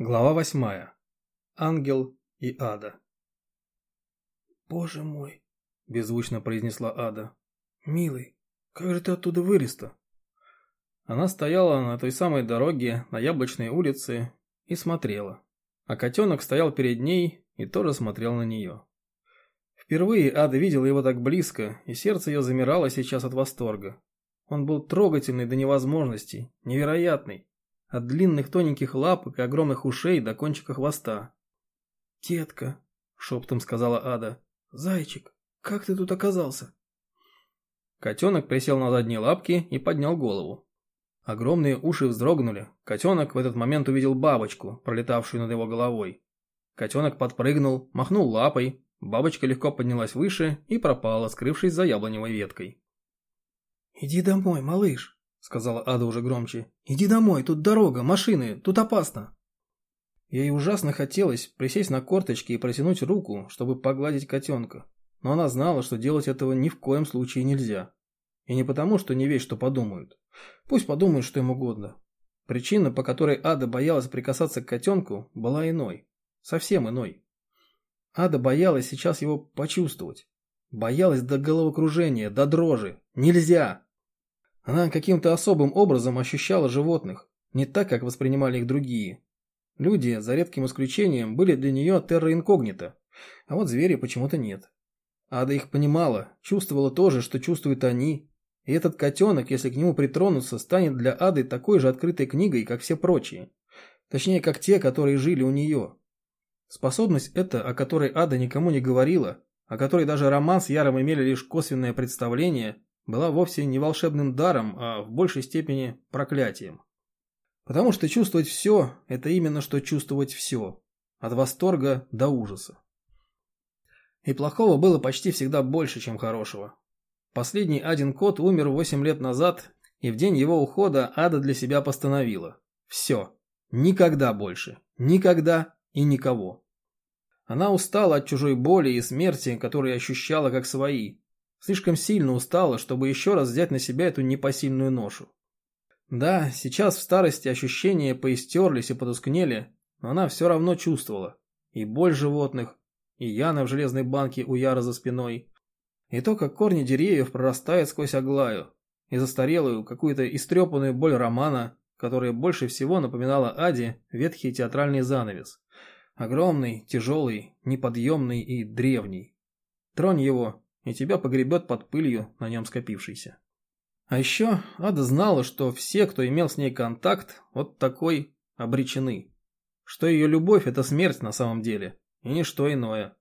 Глава восьмая. Ангел и Ада. «Боже мой!» – беззвучно произнесла Ада. «Милый, как же ты оттуда вылез-то?» Она стояла на той самой дороге, на Яблочной улице, и смотрела. А котенок стоял перед ней и тоже смотрел на нее. Впервые Ада видела его так близко, и сердце ее замирало сейчас от восторга. Он был трогательный до невозможности, невероятный от длинных тоненьких лапок и огромных ушей до кончика хвоста. «Детка», — шептом сказала Ада, — «зайчик, как ты тут оказался?» Котенок присел на задние лапки и поднял голову. Огромные уши вздрогнули. Котенок в этот момент увидел бабочку, пролетавшую над его головой. Котенок подпрыгнул, махнул лапой, бабочка легко поднялась выше и пропала, скрывшись за яблоневой веткой. «Иди домой, малыш», — сказала Ада уже громче. «Иди домой, тут дорога, машины, тут опасно». Ей ужасно хотелось присесть на корточки и протянуть руку, чтобы погладить котенка. Но она знала, что делать этого ни в коем случае нельзя. И не потому, что не весь что подумают. Пусть подумают, что им угодно. Причина, по которой Ада боялась прикасаться к котенку, была иной. Совсем иной. Ада боялась сейчас его почувствовать. Боялась до головокружения, до дрожи. Нельзя! Она каким-то особым образом ощущала животных, не так, как воспринимали их другие. Люди, за редким исключением, были для нее терра инкогнито, а вот звери почему-то нет. Ада их понимала, чувствовала то же, что чувствуют они, и этот котенок, если к нему притронуться, станет для Ады такой же открытой книгой, как все прочие. Точнее, как те, которые жили у нее. Способность эта, о которой Ада никому не говорила, о которой даже Роман с Яром имели лишь косвенное представление, была вовсе не волшебным даром, а в большей степени проклятием. Потому что чувствовать все – это именно что чувствовать все. От восторга до ужаса. И плохого было почти всегда больше, чем хорошего. Последний один кот умер 8 лет назад, и в день его ухода Ада для себя постановила. Все. Никогда больше. Никогда и никого. Она устала от чужой боли и смерти, которые ощущала как свои, Слишком сильно устала, чтобы еще раз взять на себя эту непосильную ношу. Да, сейчас в старости ощущения поистерлись и потускнели, но она все равно чувствовала. И боль животных, и Яна в железной банке у Яра за спиной, и то, как корни деревьев прорастают сквозь Аглаю, и застарелую, какую-то истрепанную боль романа, которая больше всего напоминала Аде ветхий театральный занавес. Огромный, тяжелый, неподъемный и древний. Тронь его, и тебя погребет под пылью на нем скопившейся. А еще Ада знала, что все, кто имел с ней контакт, вот такой обречены. Что ее любовь – это смерть на самом деле, и ничто иное.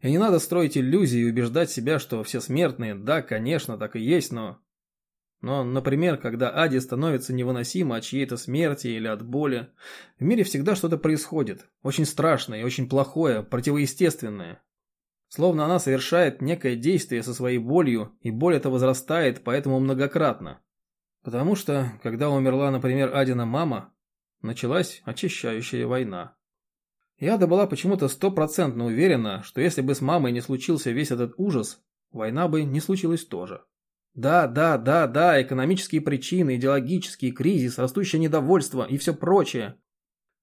И не надо строить иллюзии и убеждать себя, что все смертные, да, конечно, так и есть, но... Но, например, когда Аде становится невыносимо от чьей-то смерти или от боли, в мире всегда что-то происходит, очень страшное и очень плохое, противоестественное, Словно она совершает некое действие со своей болью, и боль эта возрастает, поэтому многократно. Потому что, когда умерла, например, Адина мама, началась очищающая война. Яда была почему-то стопроцентно уверена, что если бы с мамой не случился весь этот ужас, война бы не случилась тоже. Да, да, да, да, экономические причины, идеологический кризис, растущее недовольство и все прочее.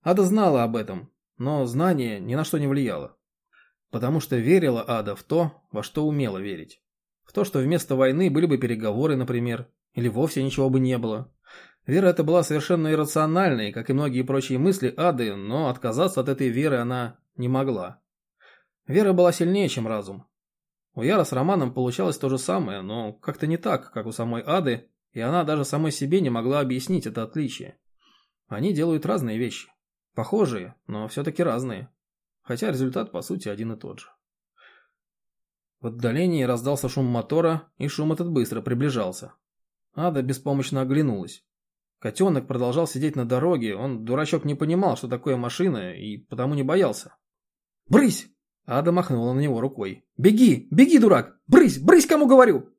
Ада знала об этом, но знание ни на что не влияло. Потому что верила Ада в то, во что умела верить. В то, что вместо войны были бы переговоры, например, или вовсе ничего бы не было. Вера эта была совершенно иррациональной, как и многие прочие мысли Ады, но отказаться от этой веры она не могла. Вера была сильнее, чем разум. У Яра с Романом получалось то же самое, но как-то не так, как у самой Ады, и она даже самой себе не могла объяснить это отличие. Они делают разные вещи. Похожие, но все-таки разные хотя результат по сути один и тот же. В отдалении раздался шум мотора, и шум этот быстро приближался. Ада беспомощно оглянулась. Котенок продолжал сидеть на дороге, он, дурачок, не понимал, что такое машина, и потому не боялся. «Брысь!» Ада махнула на него рукой. «Беги! Беги, дурак! Брысь! Брысь, кому говорю!»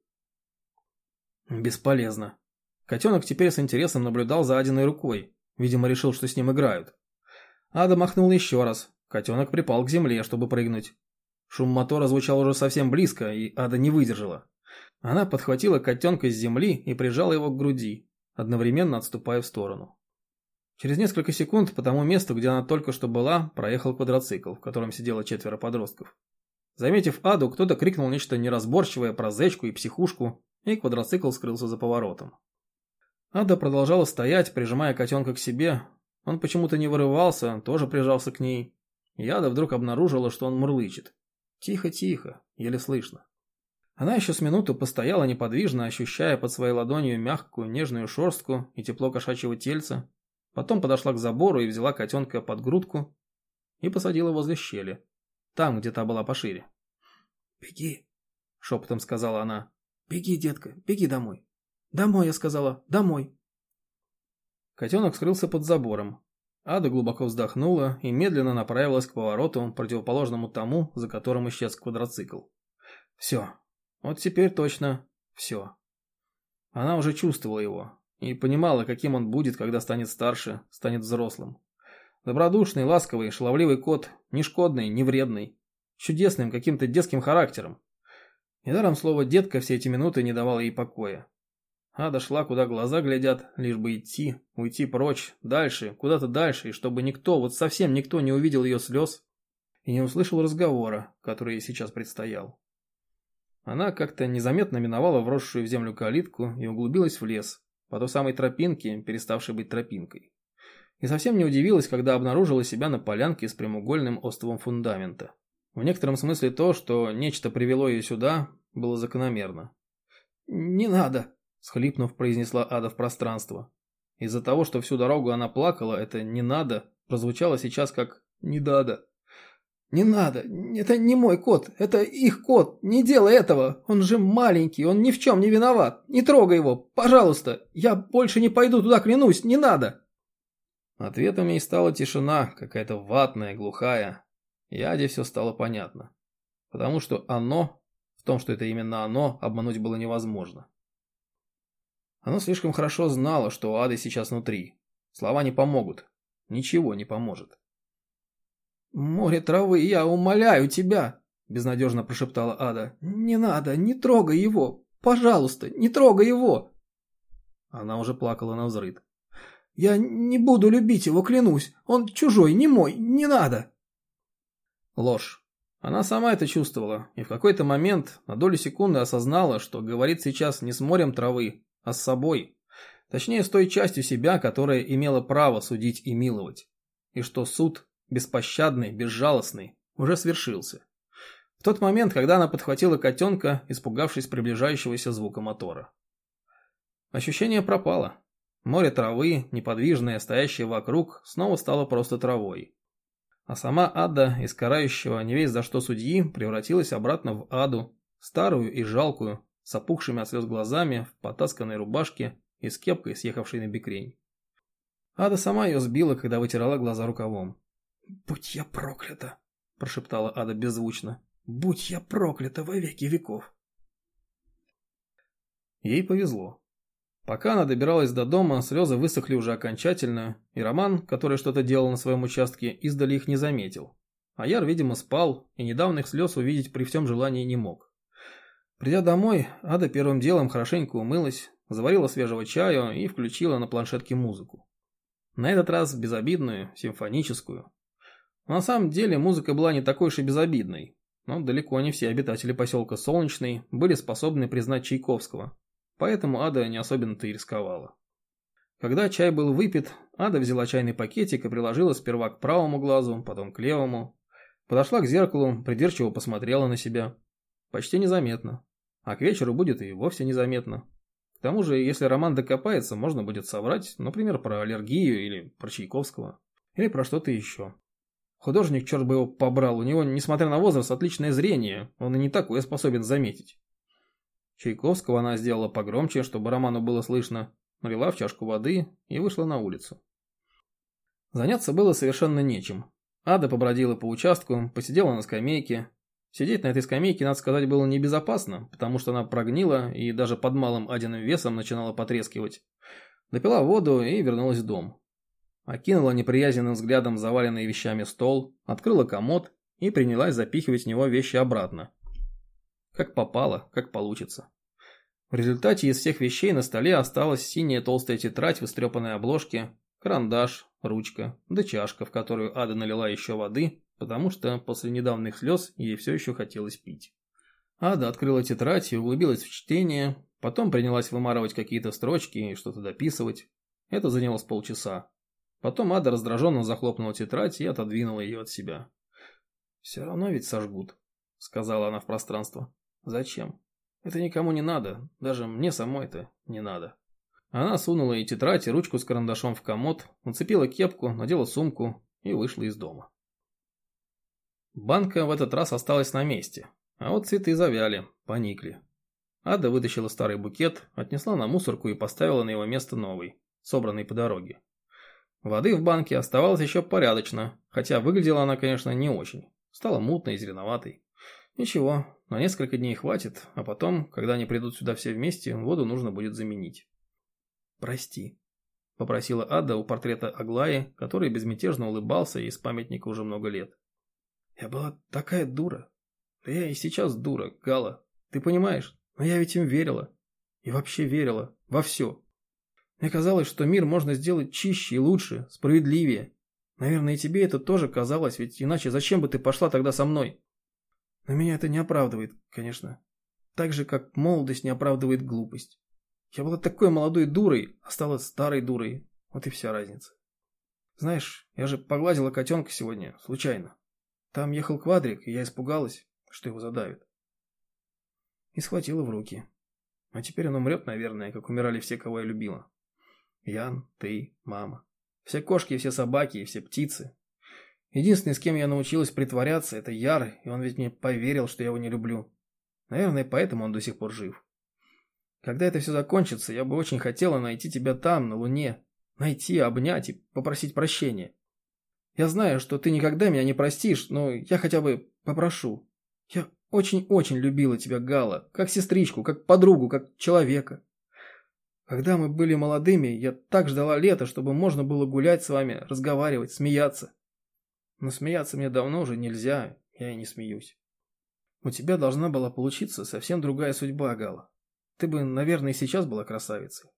Бесполезно. Котенок теперь с интересом наблюдал за Адиной рукой. Видимо, решил, что с ним играют. Ада махнул еще раз, Котенок припал к земле, чтобы прыгнуть. Шум мотора звучал уже совсем близко, и Ада не выдержала. Она подхватила котенка с земли и прижала его к груди, одновременно отступая в сторону. Через несколько секунд по тому месту, где она только что была, проехал квадроцикл, в котором сидело четверо подростков. Заметив Аду, кто-то крикнул нечто неразборчивое про зечку и психушку, и квадроцикл скрылся за поворотом. Ада продолжала стоять, прижимая котенка к себе. Он почему-то не вырывался, тоже прижался к ней. И Ада вдруг обнаружила, что он мурлычет. Тихо-тихо, еле слышно. Она еще с минуту постояла неподвижно, ощущая под своей ладонью мягкую, нежную шерстку и тепло кошачьего тельца, Потом подошла к забору и взяла котенка под грудку и посадила возле щели, там, где та была пошире. «Беги», — шепотом сказала она. «Беги, детка, беги домой». «Домой», — я сказала, «домой». Котенок скрылся под забором. Ада глубоко вздохнула и медленно направилась к повороту, противоположному тому, за которым исчез квадроцикл. Все. Вот теперь точно все. Она уже чувствовала его, и понимала, каким он будет, когда станет старше, станет взрослым. Добродушный, ласковый, шаловливый кот, не шкодный, не вредный, чудесным каким-то детским характером. Недаром слово «детка» все эти минуты не давало ей покоя. Ада шла, куда глаза глядят, лишь бы идти, уйти прочь, дальше, куда-то дальше, и чтобы никто, вот совсем никто не увидел ее слез и не услышал разговора, который ей сейчас предстоял. Она как-то незаметно миновала вросшую в землю калитку и углубилась в лес, по той самой тропинке, переставшей быть тропинкой. И совсем не удивилась, когда обнаружила себя на полянке с прямоугольным островом фундамента. В некотором смысле то, что нечто привело ее сюда, было закономерно. «Не надо», – схлипнув, произнесла Ада в пространство. Из-за того, что всю дорогу она плакала, это «не надо» прозвучало сейчас как «не надо». «Не надо, это не мой кот, это их кот, не делай этого, он же маленький, он ни в чем не виноват, не трогай его, пожалуйста, я больше не пойду туда, клянусь, не надо!» Ответом ей стала тишина, какая-то ватная, глухая. Яде все стало понятно. Потому что оно, в том, что это именно оно, обмануть было невозможно. Оно слишком хорошо знало, что у Ады сейчас внутри. Слова не помогут. Ничего не поможет. «Море травы, я умоляю тебя!» – безнадежно прошептала Ада. «Не надо, не трогай его! Пожалуйста, не трогай его!» Она уже плакала на взрыд. «Я не буду любить его, клянусь! Он чужой, не мой, не надо!» Ложь. Она сама это чувствовала, и в какой-то момент на долю секунды осознала, что говорит сейчас не с морем травы, а с собой. Точнее, с той частью себя, которая имела право судить и миловать. И что суд беспощадный, безжалостный, уже свершился. В тот момент, когда она подхватила котенка, испугавшись приближающегося звука мотора. Ощущение пропало. Море травы, неподвижное, стоящее вокруг, снова стало просто травой. А сама ада из карающего не весь за что судьи превратилась обратно в аду, старую и жалкую, с опухшими от слез глазами, в потасканной рубашке и с кепкой, съехавшей на бекрень. Ада сама ее сбила, когда вытирала глаза рукавом. «Будь я проклята!» – прошептала Ада беззвучно. «Будь я проклята во веки веков!» Ей повезло. Пока она добиралась до дома, слезы высохли уже окончательно, и Роман, который что-то делал на своем участке, издали их не заметил. А Яр, видимо, спал, и недавних слез увидеть при всем желании не мог. Придя домой, Ада первым делом хорошенько умылась, заварила свежего чаю и включила на планшетке музыку. На этот раз безобидную, симфоническую, на самом деле музыка была не такой уж и безобидной, но далеко не все обитатели поселка Солнечный были способны признать Чайковского, поэтому Ада не особенно-то и рисковала. Когда чай был выпит, Ада взяла чайный пакетик и приложила сперва к правому глазу, потом к левому. Подошла к зеркалу, придирчиво посмотрела на себя. Почти незаметно. А к вечеру будет и вовсе незаметно. К тому же, если Роман докопается, можно будет соврать, например, про аллергию или про Чайковского. Или про что-то еще. Художник, черт бы его побрал, у него, несмотря на возраст, отличное зрение, он и не такое способен заметить. Чайковского она сделала погромче, чтобы Роману было слышно, налила в чашку воды и вышла на улицу. Заняться было совершенно нечем. Ада побродила по участку, посидела на скамейке. Сидеть на этой скамейке, надо сказать, было небезопасно, потому что она прогнила и даже под малым Адиным весом начинала потрескивать. Допила воду и вернулась в дом. Окинула неприязненным взглядом заваленный вещами стол, открыла комод и принялась запихивать в него вещи обратно. Как попало, как получится. В результате из всех вещей на столе осталась синяя толстая тетрадь в истрепанной обложке, карандаш, ручка, да чашка, в которую Ада налила еще воды, потому что после недавних слез ей все еще хотелось пить. Ада открыла тетрадь и углубилась в чтение, потом принялась вымарывать какие-то строчки и что-то дописывать. Это заняло с полчаса. Потом Ада раздраженно захлопнула тетрадь и отодвинула ее от себя. «Все равно ведь сожгут», — сказала она в пространство. «Зачем? Это никому не надо, даже мне самой это не надо». Она сунула и тетрадь, и ручку с карандашом в комод, нацепила кепку, надела сумку и вышла из дома. Банка в этот раз осталась на месте, а вот цветы завяли, поникли. Ада вытащила старый букет, отнесла на мусорку и поставила на его место новый, собранный по дороге. Воды в банке оставалось еще порядочно, хотя выглядела она, конечно, не очень. Стала мутной и зеленоватой. Ничего, на несколько дней хватит, а потом, когда они придут сюда все вместе, воду нужно будет заменить. «Прости», — попросила Ада у портрета Аглаи, который безмятежно улыбался из памятника уже много лет. «Я была такая дура. Да я и сейчас дура, Гала. Ты понимаешь? Но я ведь им верила. И вообще верила. Во все. Мне казалось, что мир можно сделать чище и лучше, справедливее. Наверное, и тебе это тоже казалось, ведь иначе зачем бы ты пошла тогда со мной? Но меня это не оправдывает, конечно. Так же, как молодость не оправдывает глупость. Я была такой молодой дурой, а стала старой дурой. Вот и вся разница. Знаешь, я же погладила котенка сегодня, случайно. Там ехал квадрик, и я испугалась, что его задавит. И схватила в руки. А теперь он умрет, наверное, как умирали все, кого я любила. Ян, ты, мама. Все кошки, все собаки и все птицы. Единственный, с кем я научилась притворяться, это Яр, и он ведь мне поверил, что я его не люблю. Наверное, поэтому он до сих пор жив. Когда это все закончится, я бы очень хотела найти тебя там, на Луне. Найти, обнять и попросить прощения. Я знаю, что ты никогда меня не простишь, но я хотя бы попрошу. Я очень-очень любила тебя, Гала, как сестричку, как подругу, как человека. Когда мы были молодыми, я так ждала лета, чтобы можно было гулять с вами, разговаривать, смеяться. Но смеяться мне давно уже нельзя, я и не смеюсь. У тебя должна была получиться совсем другая судьба, Гала. Ты бы, наверное, и сейчас была красавицей.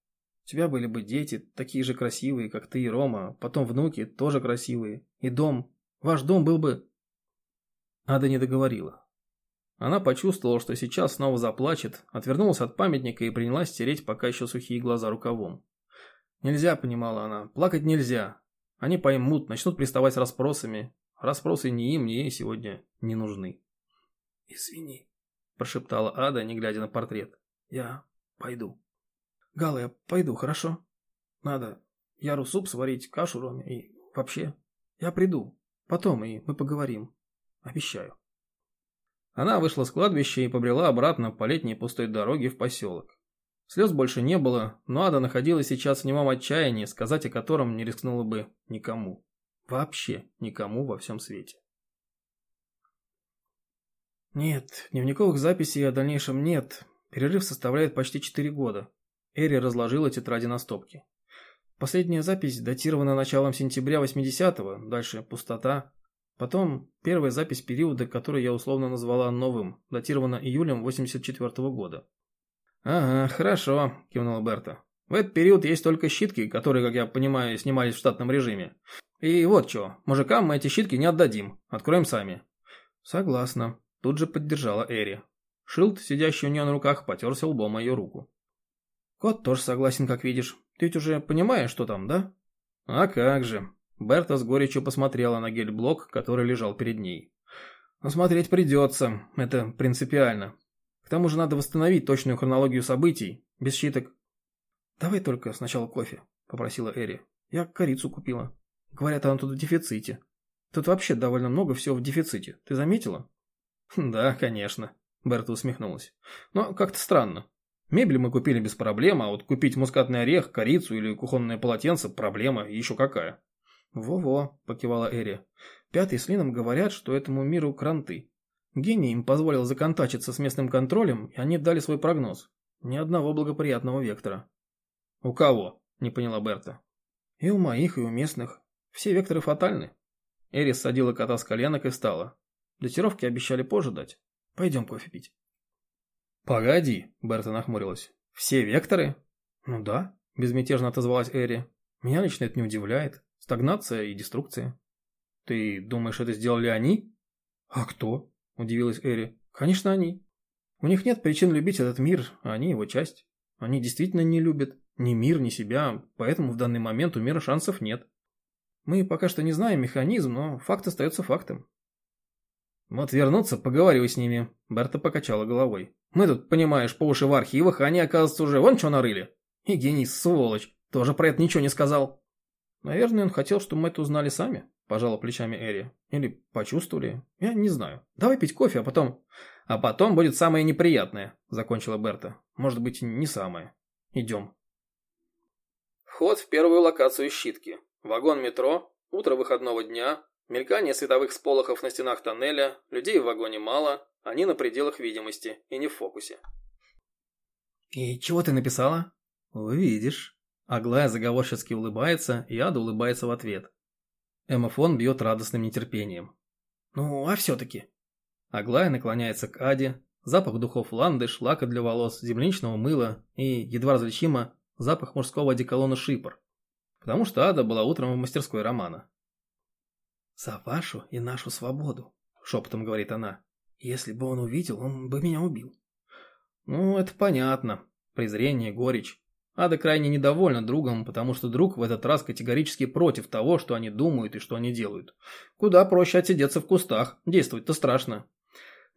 У тебя были бы дети, такие же красивые, как ты и Рома, потом внуки, тоже красивые, и дом. Ваш дом был бы...» Ада не договорила. Она почувствовала, что сейчас снова заплачет, отвернулась от памятника и принялась стереть пока еще сухие глаза рукавом. «Нельзя», — понимала она, — «плакать нельзя. Они поймут, начнут приставать с расспросами. Расспросы ни им, ни ей сегодня не нужны». «Извини», — прошептала Ада, не глядя на портрет. Я пойду. Гала, я пойду, хорошо? Надо Яру суп сварить, кашу Роме и вообще. Я приду. Потом, и мы поговорим. Обещаю. Она вышла с кладбища и побрела обратно по летней пустой дороге в поселок. Слез больше не было, но Ада находилась сейчас в немом отчаянии, сказать о котором не рискнула бы никому. Вообще никому во всем свете. Нет, дневниковых записей о дальнейшем нет, Перерыв составляет почти 4 года. Эри разложила тетради на стопки. Последняя запись датирована началом сентября 80-го, дальше пустота. Потом первая запись периода, который я условно назвала новым, датирована июлем 84 -го года. «Ага, хорошо», – кивнула Берта. «В этот период есть только щитки, которые, как я понимаю, снимались в штатном режиме. И вот что, мужикам мы эти щитки не отдадим, откроем сами». «Согласна», – тут же поддержала Эри. Шилд, сидящий у нее на руках, потерся лбом ее руку. «Кот тоже согласен, как видишь. Ты ведь уже понимаешь, что там, да?» «А как же». Берта с горечью посмотрела на гель-блок, который лежал перед ней. «Но смотреть придется. Это принципиально. К тому же надо восстановить точную хронологию событий. Без щиток». «Давай только сначала кофе», — попросила Эри. «Я корицу купила. Говорят, она тут в дефиците. Тут вообще довольно много всего в дефиците. Ты заметила?» «Да, конечно», Берта усмехнулась. «Но как-то странно. Мебель мы купили без проблем, а вот купить мускатный орех, корицу или кухонное полотенце – проблема еще какая». «Во-во», – покивала Эри. «Пятый с Лином говорят, что этому миру кранты. Гений им позволил законтачиться с местным контролем, и они дали свой прогноз. Ни одного благоприятного вектора». «У кого?» – не поняла Берта. «И у моих, и у местных. Все векторы фатальны». Эрис садила кота с коленок и встала. Датировки обещали позже дать. Пойдем кофе пить. Погоди, Берта нахмурилась. Все векторы? Ну да, безмятежно отозвалась Эри. Меня лично это не удивляет. Стагнация и деструкция. Ты думаешь, это сделали они? А кто? Удивилась Эри. Конечно, они. У них нет причин любить этот мир, а они его часть. Они действительно не любят ни мир, ни себя, поэтому в данный момент у мира шансов нет. Мы пока что не знаем механизм, но факт остается фактом. Вот вернуться, поговорю с ними. Берта покачала головой. Мы тут, понимаешь, по уши в архивах, а они, оказывается, уже вон что нарыли. И гений, сволочь, тоже про это ничего не сказал. Наверное, он хотел, чтобы мы это узнали сами, пожала плечами Эри. Или почувствовали. Я не знаю. Давай пить кофе, а потом... А потом будет самое неприятное, закончила Берта. Может быть, не самое. Идем. Вход в первую локацию щитки. Вагон метро, утро выходного дня, мелькание световых сполохов на стенах тоннеля, людей в вагоне мало, они на пределах видимости и не в фокусе. «И чего ты написала?» «Увидишь». Аглая заговорщицки улыбается, и Ада улыбается в ответ. Эмофон бьет радостным нетерпением. «Ну, а все-таки?» Аглая наклоняется к Аде. Запах духов ландыш, лака для волос, земляничного мыла и, едва различимо, запах мужского одеколона шипор. Потому что Ада была утром в мастерской Романа. «За вашу и нашу свободу», — шепотом говорит она. Если бы он увидел, он бы меня убил. Ну, это понятно. Презрение, горечь. Ада крайне недовольна другом, потому что друг в этот раз категорически против того, что они думают и что они делают. Куда проще отсидеться в кустах, действовать-то страшно.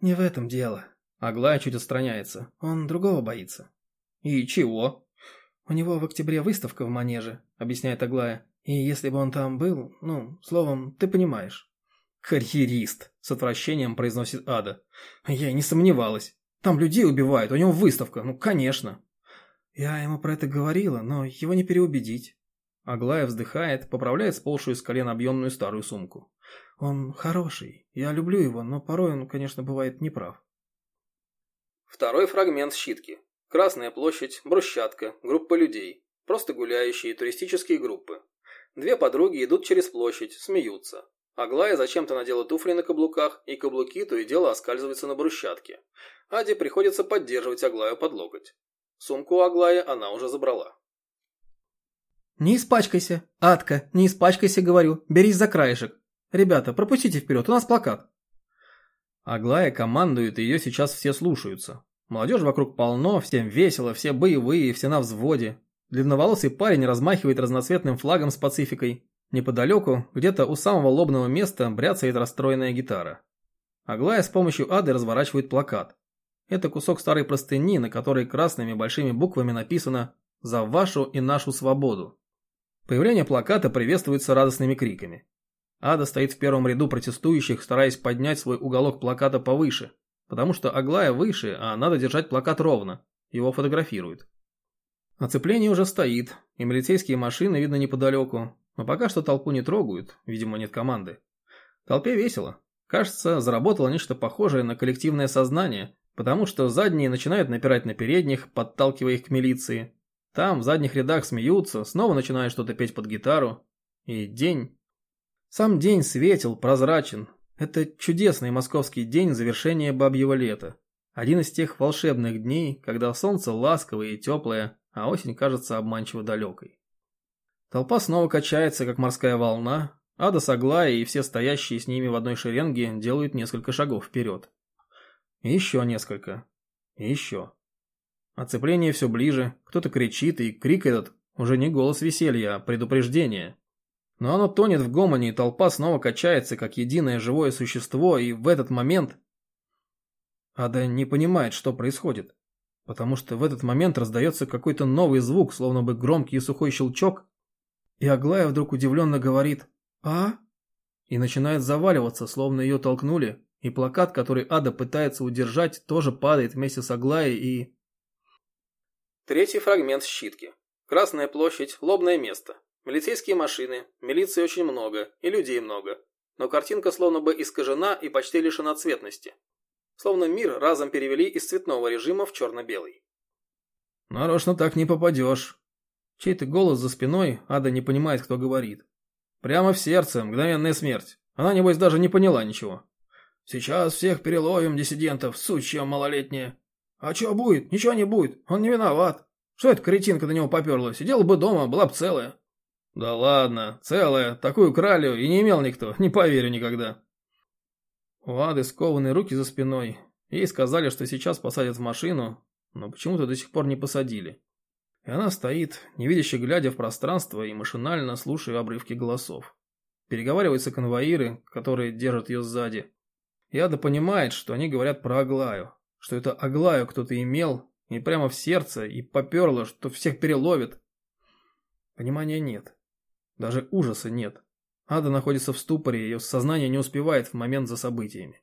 Не в этом дело. Аглая чуть отстраняется. Он другого боится. И чего? У него в октябре выставка в Манеже, объясняет Аглая. И если бы он там был, ну, словом, ты понимаешь. «Карьерист», — с отвращением произносит Ада. «Я и не сомневалась. Там людей убивают, у него выставка, ну, конечно». Я ему про это говорила, но его не переубедить. Аглая вздыхает, поправляет сползшую с колен объемную старую сумку. Он хороший, я люблю его, но порой он, конечно, бывает неправ. Второй фрагмент щитки. Красная площадь, брусчатка, группа людей. Просто гуляющие туристические группы. Две подруги идут через площадь, смеются. Аглая зачем-то надела туфли на каблуках, и каблуки то и дело оскальзываются на брусчатке. Аде приходится поддерживать Аглаю под локоть. Сумку у Аглаи она уже забрала. «Не испачкайся, Адка, не испачкайся, говорю, берись за краешек. Ребята, пропустите вперед, у нас плакат». Аглая командует, и ее сейчас все слушаются. Молодежь вокруг полно, всем весело, все боевые, все на взводе. Длинноволосый парень размахивает разноцветным флагом с пацификой, Неподалеку, где-то у самого лобного места, бряцает расстроенная гитара. Аглая с помощью ады разворачивает плакат. Это кусок старой простыни, на которой красными большими буквами написано «За вашу и нашу свободу». Появление плаката приветствуется радостными криками. Ада стоит в первом ряду протестующих, стараясь поднять свой уголок плаката повыше, потому что Аглая выше, а надо держать плакат ровно. Его фотографируют. Оцепление уже стоит, и милицейские машины видно неподалеку, но пока что толпу не трогают, видимо нет команды. Толпе весело. Кажется, заработало нечто похожее на коллективное сознание, потому что задние начинают напирать на передних, подталкивая их к милиции. Там в задних рядах смеются, снова начинают что-то петь под гитару. И день... Сам день светил, прозрачен. Это чудесный московский день завершения бабьего лета. Один из тех волшебных дней, когда солнце ласковое и теплое, а осень кажется обманчиво далекой. Толпа снова качается, как морская волна. Ада с и все стоящие с ними в одной шеренге делают несколько шагов вперед. Еще несколько. И еще. Оцепление все ближе, кто-то кричит, и крик этот уже не голос веселья, а предупреждение. Но оно тонет в гомоне, и толпа снова качается, как единое живое существо, и в этот момент... Ада не понимает, что происходит. Потому что в этот момент раздается какой-то новый звук, словно бы громкий и сухой щелчок, и Аглая вдруг удивленно говорит «А?», и начинает заваливаться, словно ее толкнули, и плакат, который Ада пытается удержать, тоже падает вместе с Аглаей и... Третий фрагмент щитки. Красная площадь, лобное место. Милицейские машины, милиции очень много, и людей много. Но картинка словно бы искажена и почти лишена цветности. Словно мир разом перевели из цветного режима в черно-белый. «Нарочно так не попадешь», Чей-то голос за спиной, Ада не понимает, кто говорит. Прямо в сердце, мгновенная смерть. Она, небось, даже не поняла ничего. Сейчас всех переловим, диссидентов, сучья малолетняя. А что будет? Ничего не будет. Он не виноват. Что эта кретинка на него поперла? Сидела бы дома, была бы целая. Да ладно, целая, такую кралю и не имел никто, не поверю никогда. У Ады скованы руки за спиной. Ей сказали, что сейчас посадят в машину, но почему-то до сих пор не посадили. И она стоит, невидяще глядя в пространство и машинально слушая обрывки голосов. Переговариваются конвоиры, которые держат ее сзади. И Ада понимает, что они говорят про Аглаю, что это Аглаю кто-то имел, и прямо в сердце, и поперло, что всех переловит. Понимания нет. Даже ужаса нет. Ада находится в ступоре, ее сознание не успевает в момент за событиями.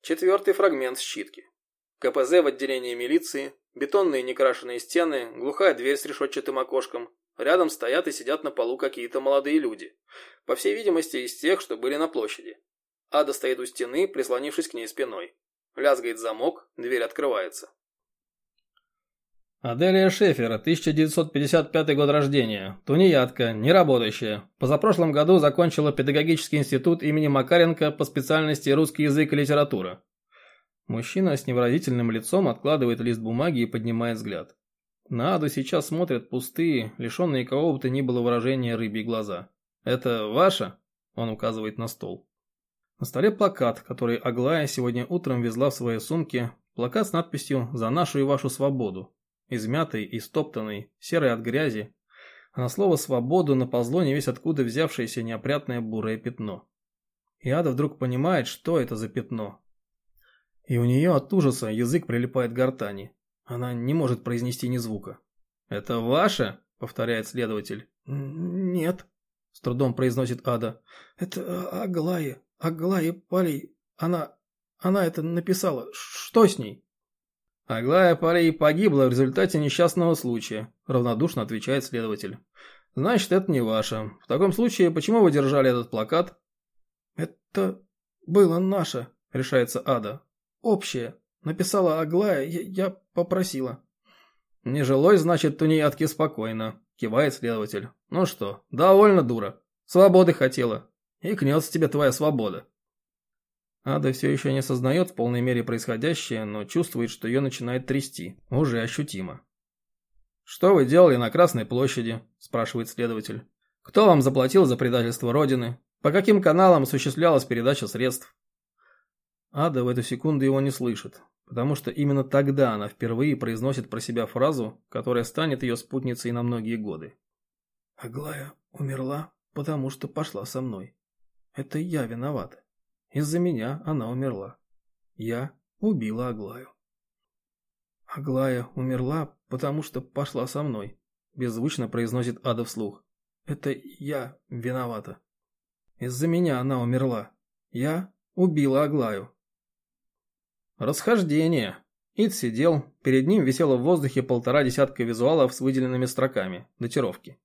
Четвертый фрагмент считки. КПЗ в отделении милиции, бетонные некрашенные стены, глухая дверь с решетчатым окошком. Рядом стоят и сидят на полу какие-то молодые люди. По всей видимости, из тех, что были на площади. Ада стоит у стены, прислонившись к ней спиной. Лязгает замок, дверь открывается. Аделия Шефера, 1955 год рождения, тунеядка, неработающая. Позапрошлом году закончила педагогический институт имени Макаренко по специальности русский язык и литература. Мужчина с невыразительным лицом откладывает лист бумаги и поднимает взгляд. На Аду сейчас смотрят пустые, лишенные кого бы то ни было выражения рыбьи глаза. «Это ваша?» – он указывает на стол. На столе плакат, который Аглая сегодня утром везла в своей сумке, плакат с надписью «За нашу и вашу свободу», измятый и стоптанный, серый от грязи, а на слово «свободу» наползло не весь откуда взявшееся неопрятное бурое пятно. И Ада вдруг понимает, что это за пятно. И у нее от ужаса язык прилипает к гортани. Она не может произнести ни звука. «Это ваше?» — повторяет следователь. «Нет», — с трудом произносит Ада. «Это Аглая, Аглая Палей. Она... она это написала. Что с ней?» Аглая Парей погибла в результате несчастного случая, равнодушно отвечает следователь. Значит, это не ваше. В таком случае, почему вы держали этот плакат? Это было наше, решается Ада. Общее. Написала Аглая, я, я попросила. Не жилось, значит, тунеядке спокойно, кивает следователь. Ну что, довольно дура. Свободы хотела. И кнется тебе твоя свобода. Ада все еще не осознает в полной мере происходящее, но чувствует, что ее начинает трясти. Уже ощутимо. «Что вы делали на Красной площади?» – спрашивает следователь. «Кто вам заплатил за предательство Родины? По каким каналам осуществлялась передача средств?» Ада в эту секунду его не слышит, потому что именно тогда она впервые произносит про себя фразу, которая станет ее спутницей на многие годы. «Аглая умерла, потому что пошла со мной. Это я виновата. Из-за меня она умерла. Я убила Аглаю. Аглая умерла, потому что пошла со мной, беззвучно произносит Ада вслух. Это я виновата. Из-за меня она умерла. Я убила Аглаю. Расхождение. Ид сидел, перед ним висело в воздухе полтора десятка визуалов с выделенными строками, датировки.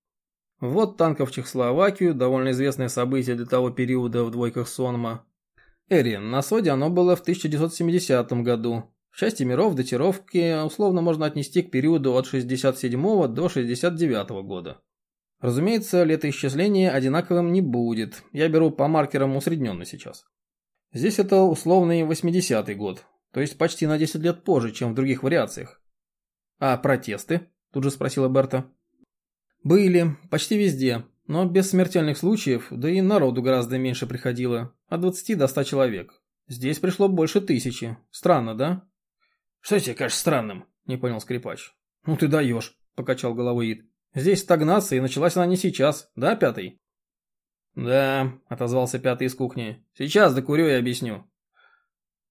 Вот танков Чехословакию, довольно известное событие для того периода в двойках Сонма, Эрин, на Соде оно было в 1970 году. В части миров датировки условно можно отнести к периоду от 67 до 69 года. Разумеется, летоисчисление одинаковым не будет. Я беру по маркерам усредненно сейчас. Здесь это условный 80-й год, то есть почти на 10 лет позже, чем в других вариациях. А протесты? Тут же спросила Берта. Были, почти везде, но без смертельных случаев, да и народу гораздо меньше приходило, от 20 до 100 человек. Здесь пришло больше тысячи. Странно, да? Что тебе кажется странным? Не понял скрипач. Ну ты даешь, покачал головой Ид. Здесь стагнация, и началась она не сейчас, да, пятый? Да, отозвался пятый из кухни. Сейчас докурю и объясню.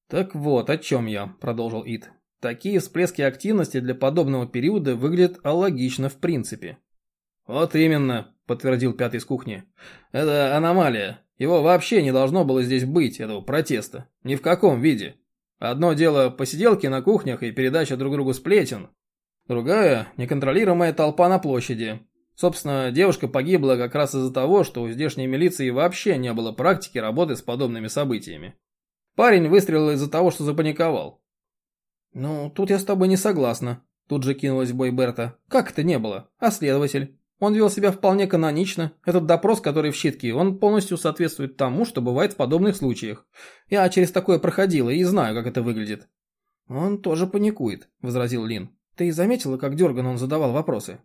Так вот, о чем я, продолжил Ид. Такие всплески активности для подобного периода выглядят алогично в принципе. Вот именно, подтвердил пятый из кухни. Это аномалия. Его вообще не должно было здесь быть, этого протеста. Ни в каком виде. Одно дело посиделки на кухнях и передача друг другу сплетен. Другая – неконтролируемая толпа на площади. Собственно, девушка погибла как раз из-за того, что у здешней милиции вообще не было практики работы с подобными событиями. Парень выстрелил из-за того, что запаниковал. «Ну, тут я с тобой не согласна», – тут же кинулась бой Берта. «Как это не было? А следователь?» Он вел себя вполне канонично. Этот допрос, который в щитке, он полностью соответствует тому, что бывает в подобных случаях. Я через такое проходила и знаю, как это выглядит. Он тоже паникует, возразил Лин. Ты заметила, как дерган он задавал вопросы?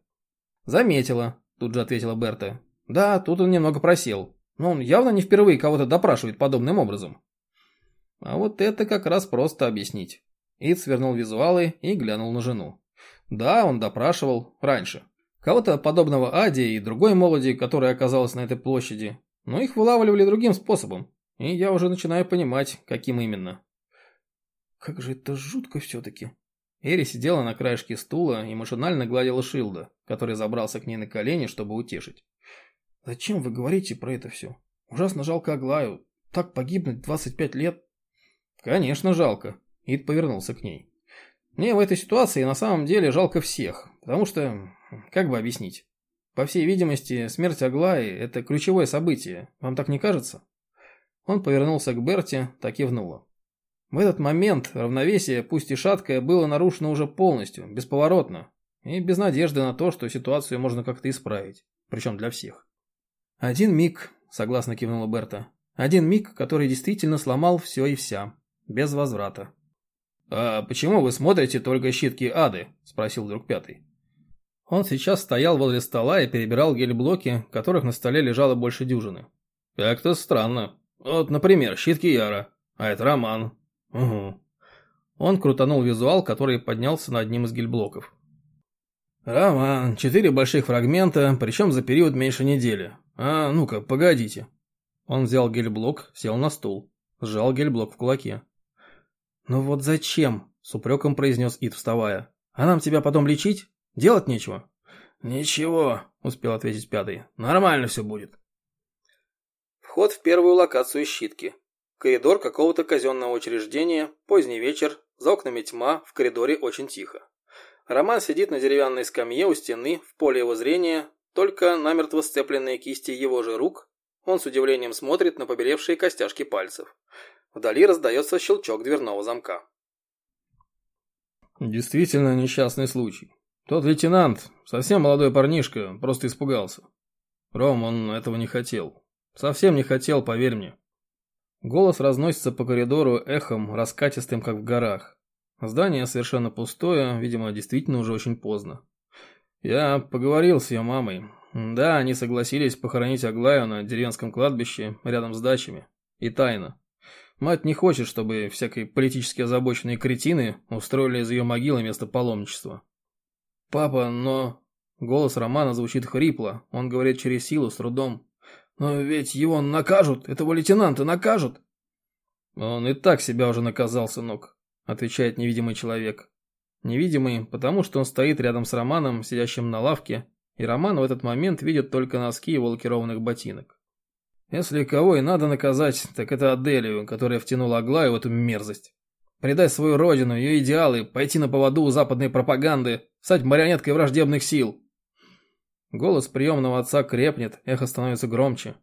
Заметила. тут же ответила Берта. Да, тут он немного просел. Но он явно не впервые кого-то допрашивает подобным образом. А вот это как раз просто объяснить. Ид свернул визуалы и глянул на жену. Да, он допрашивал раньше. Кого-то подобного Аде и другой молоди, которая оказалась на этой площади. Но их вылавливали другим способом. И я уже начинаю понимать, каким именно. Как же это жутко все-таки. Эри сидела на краешке стула и машинально гладила Шилда, который забрался к ней на колени, чтобы утешить. «Зачем вы говорите про это все? Ужасно жалко Аглаю. Так погибнуть 25 лет?» «Конечно жалко», — Ид повернулся к ней. «Мне в этой ситуации на самом деле жалко всех, потому что, как бы объяснить, по всей видимости, смерть Аглаи – это ключевое событие, вам так не кажется?» Он повернулся к Берте, так и внула. В этот момент равновесие, пусть и шаткое, было нарушено уже полностью, бесповоротно, и без надежды на то, что ситуацию можно как-то исправить, причем для всех. «Один миг», – согласно кивнула Берта. «Один миг, который действительно сломал все и вся, без возврата». «А почему вы смотрите только щитки ады?» – спросил вдруг пятый. Он сейчас стоял возле стола и перебирал гель-блоки, которых на столе лежало больше дюжины. «Как-то странно. Вот, например, щитки Яра. А это Роман. Угу». Он крутанул визуал, который поднялся над одним из гель-блоков. «Роман, четыре больших фрагмента, причем за период меньше недели. А, ну-ка, погодите». Он взял гель-блок, сел на стул, сжал гель-блок в кулаке. «Ну вот зачем?» – с упреком произнес Ид, вставая. «А нам тебя потом лечить?» Делать нечего?» «Ничего», — успел ответить пятый. «Нормально все будет». Вход в первую локацию щитки. Коридор какого-то казенного учреждения, поздний вечер, за окнами тьма, в коридоре очень тихо. Роман сидит на деревянной скамье у стены, в поле его зрения, только намертво сцепленные кисти его же рук. Он с удивлением смотрит на побелевшие костяшки пальцев. Вдали раздается щелчок дверного замка. Действительно несчастный случай. Тот лейтенант, совсем молодой парнишка, просто испугался. Ром, он этого не хотел. Совсем не хотел, поверь мне. Голос разносится по коридору эхом, раскатистым, как в горах. Здание совершенно пустое, видимо, действительно уже очень поздно. Я поговорил с ее мамой. Да, они согласились похоронить Аглаю на деревенском кладбище рядом с дачами. И тайно. Мать не хочет, чтобы всякие политически озабоченные кретины устроили из ее могилы место паломничества. «Папа, но...» Голос Романа звучит хрипло, он говорит через силу, с трудом. «Но ведь его накажут, этого лейтенанта накажут!» «Он и так себя уже наказал, сынок», — отвечает невидимый человек. Невидимый, потому что он стоит рядом с Романом, сидящим на лавке, и Роман в этот момент видит только носки его лакированных ботинок. Если кого и надо наказать, так это Аделию, которая втянула Аглаю в эту мерзость. Предать свою родину, ее идеалы, пойти на поводу у западной пропаганды, стать марионеткой враждебных сил. Голос приемного отца крепнет, эхо становится громче.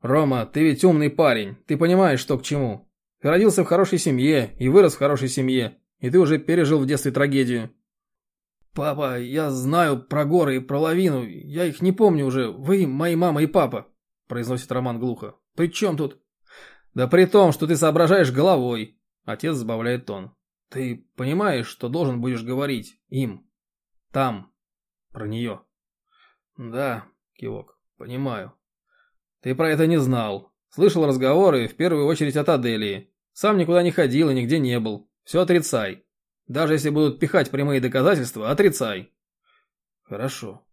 «Рома, ты ведь умный парень, ты понимаешь, что к чему. Ты родился в хорошей семье и вырос в хорошей семье, и ты уже пережил в детстве трагедию». «Папа, я знаю про горы и про лавину, я их не помню уже, вы, мои мама и папа», произносит Роман глухо. «При чем тут?» «Да при том, что ты соображаешь головой», Отец сбавляет тон. Ты понимаешь, что должен будешь говорить им? Там. Про нее. Да, кивок. Понимаю. Ты про это не знал. Слышал разговоры, в первую очередь от Аделии. Сам никуда не ходил и нигде не был. Все отрицай. Даже если будут пихать прямые доказательства, отрицай. Хорошо.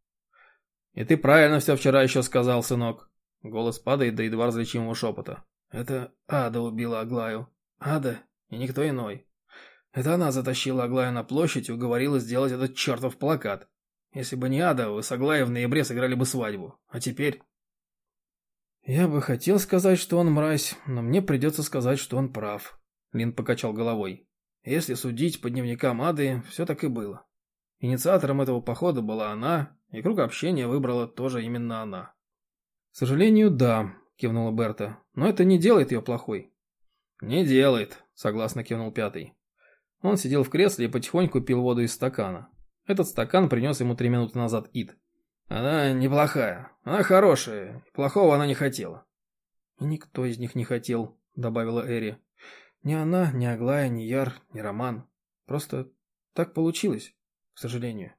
И ты правильно все вчера еще сказал, сынок. Голос падает до едва различимого шепота. Это Ада убила Аглаю. Ада и никто иной. Это она затащила Аглаю на площадь и уговорила сделать этот чертов плакат. Если бы не Ада, вы с Аглаей в ноябре сыграли бы свадьбу. А теперь... Я бы хотел сказать, что он мразь, но мне придется сказать, что он прав. Лин покачал головой. Если судить по дневникам Ады, все так и было. Инициатором этого похода была она, и круг общения выбрала тоже именно она. «К сожалению, да», – кивнула Берта, – «но это не делает ее плохой». «Не делает», согласно кивнул пятый. Он сидел в кресле и потихоньку пил воду из стакана. Этот стакан принес ему три минуты назад Ид. Она неплохая, она хорошая, плохого она не хотела. никто из них не хотел, добавила Эри. Ни она, ни Аглая, ни Яр, ни Роман. Просто так получилось, к сожалению.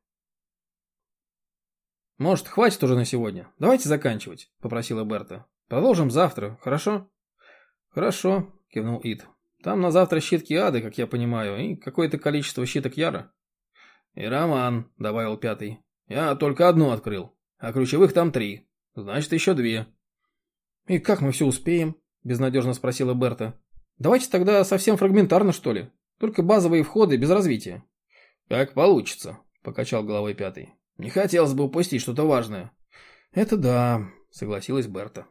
«Может, хватит уже на сегодня? Давайте заканчивать», — попросила Берта. «Продолжим завтра, хорошо?» «Хорошо», — кивнул Ид. «Там на завтра щитки ады, как я понимаю, и какое-то количество щиток яра». «И роман», — добавил пятый. «Я только одну открыл, а ключевых там три. Значит, еще две». «И как мы все успеем?» – безнадежно спросила Берта. «Давайте тогда совсем фрагментарно, что ли? Только базовые входы без развития». «Как получится», – покачал головой пятый. «Не хотелось бы упустить что-то важное». «Это да», – согласилась Берта.